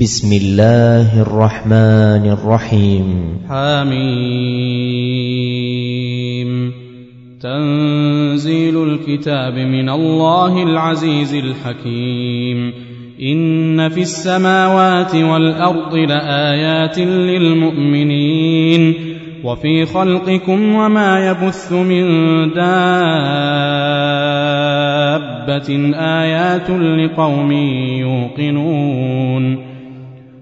بسم الله الرحمن الرحيم. حميم. تنزيل الكتاب من الله العزيز الحكيم. إن في السماوات والأرض لآيات للمؤمنين. وفي خلقكم وما يبث من دابة. آيات لقوم يوقنون.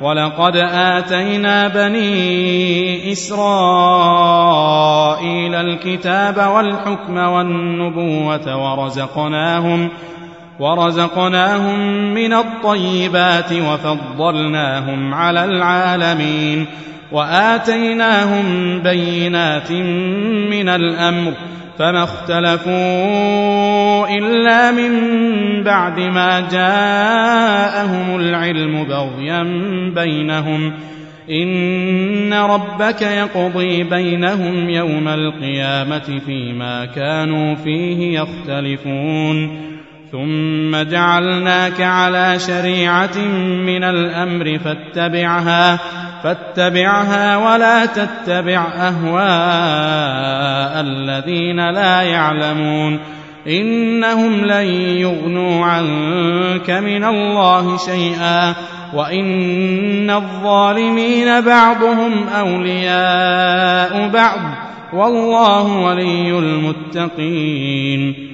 ولقد آتينا بني إسرائيل الكتاب والحكم والنبوة ورزقناهم ورزقناهم من الطيبات وفضلناهم على العالمين وآتيناهم بينات من الأمر فما اختلفوا إلا من بعد ما جاءهم العلم بغيا بينهم. إن ربك يقضي بينهم يوم القيامة فيما كانوا فيه يختلفون. ثم جعلناك على شريعة من الأمر فاتبعها. فاتبعها ولا تتبع أهواء الذين لا يعلمون إنهم لن يغنوا عنك من الله شيئا وإن الظالمين بعضهم أولياء بعض والله ولي المتقين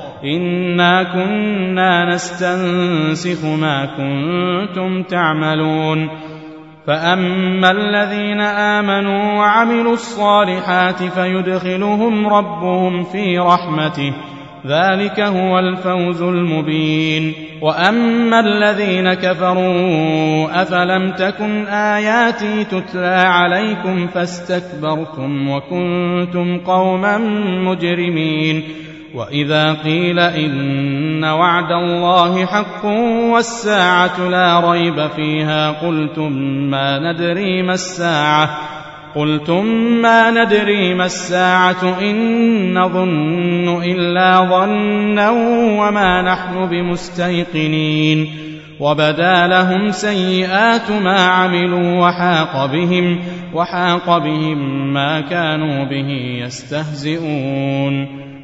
إنا كنا نستنسخ ما كنتم تعملون فأما الذين آمنوا وعملوا الصالحات فيدخلهم ربهم في رحمته ذلك هو الفوز المبين واما الذين كفروا افلم تكن اياتي تتلى عليكم فاستكبرتم وكنتم قوما مجرمين واذا قيل ان وعد الله حق والساعة لا ريب فيها قلتم ما ندري ما الساعة قلتم ما ندري ما الساعة إن نظن إلا ظنا وما نحن بمستيقنين وبدا لهم سيئات ما عملوا وحاق بهم وحاق بهم ما كانوا به يستهزئون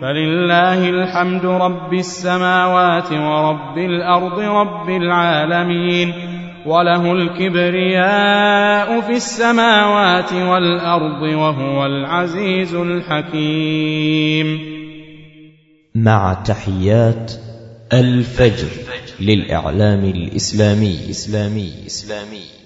فلله الحمد رب السماوات ورب الأرض رب العالمين وله الكبرياء في السماوات والأرض وهو العزيز الحكيم. مع تحيات الفجر للإعلام الإسلامي. إسلامي إسلامي.